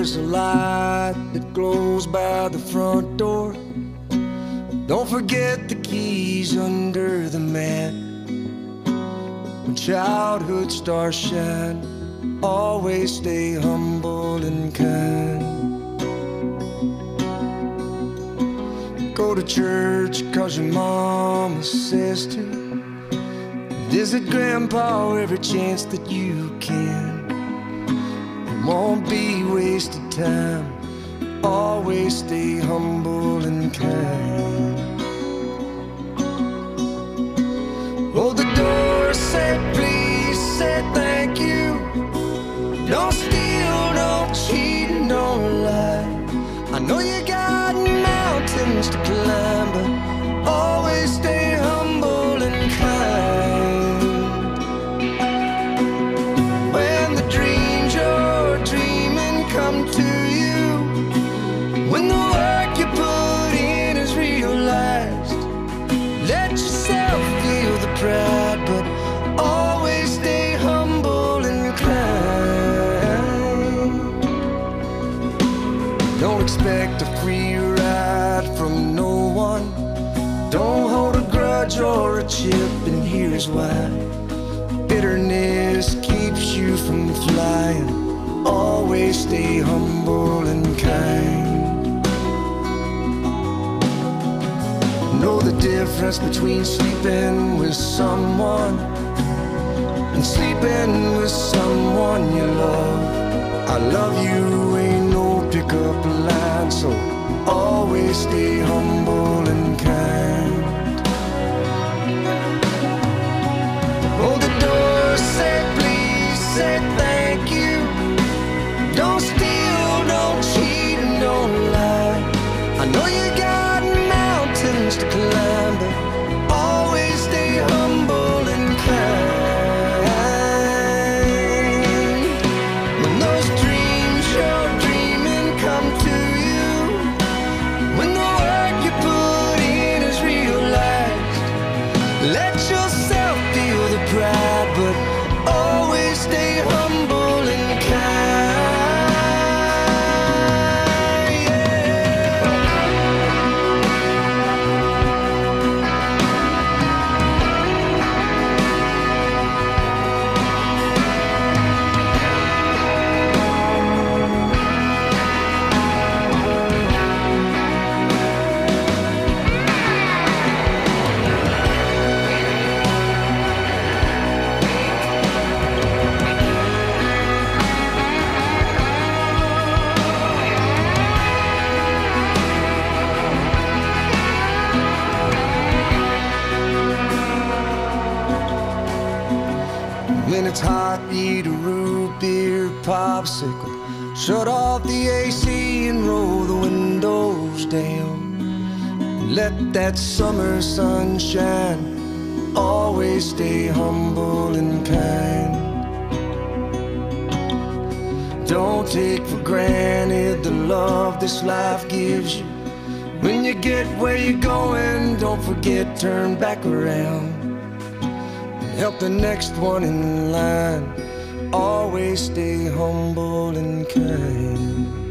there's a light that glows by the front door. Don't forget the keys under the mat. When childhood stars shine, always stay humble and kind. Go to church cause your mama says to. Visit grandpa every chance that you can. Won't be wasted time. Always stay humble and kind. Hold the door, say please, say thank you. Don't steal, don't cheat, don't lie. I know you got mountains to climb, expect a free ride from no one. Don't hold a grudge or a chip, and here's why. Bitterness keeps you from flying. Always stay humble and kind. Know the difference between sleeping with someone and sleeping with someone you love. I love you pickup line, so always stay humble and kind. Hold the door, say please, say thank let yourself hot, eat a root beer popsicle. Shut off the AC and roll the windows down. Let that summer sunshine. Always stay humble and kind. Don't take for granted the love this life gives you. When you get where you're going, don't forget, turn back around help the next one in line. Always stay humble and kind.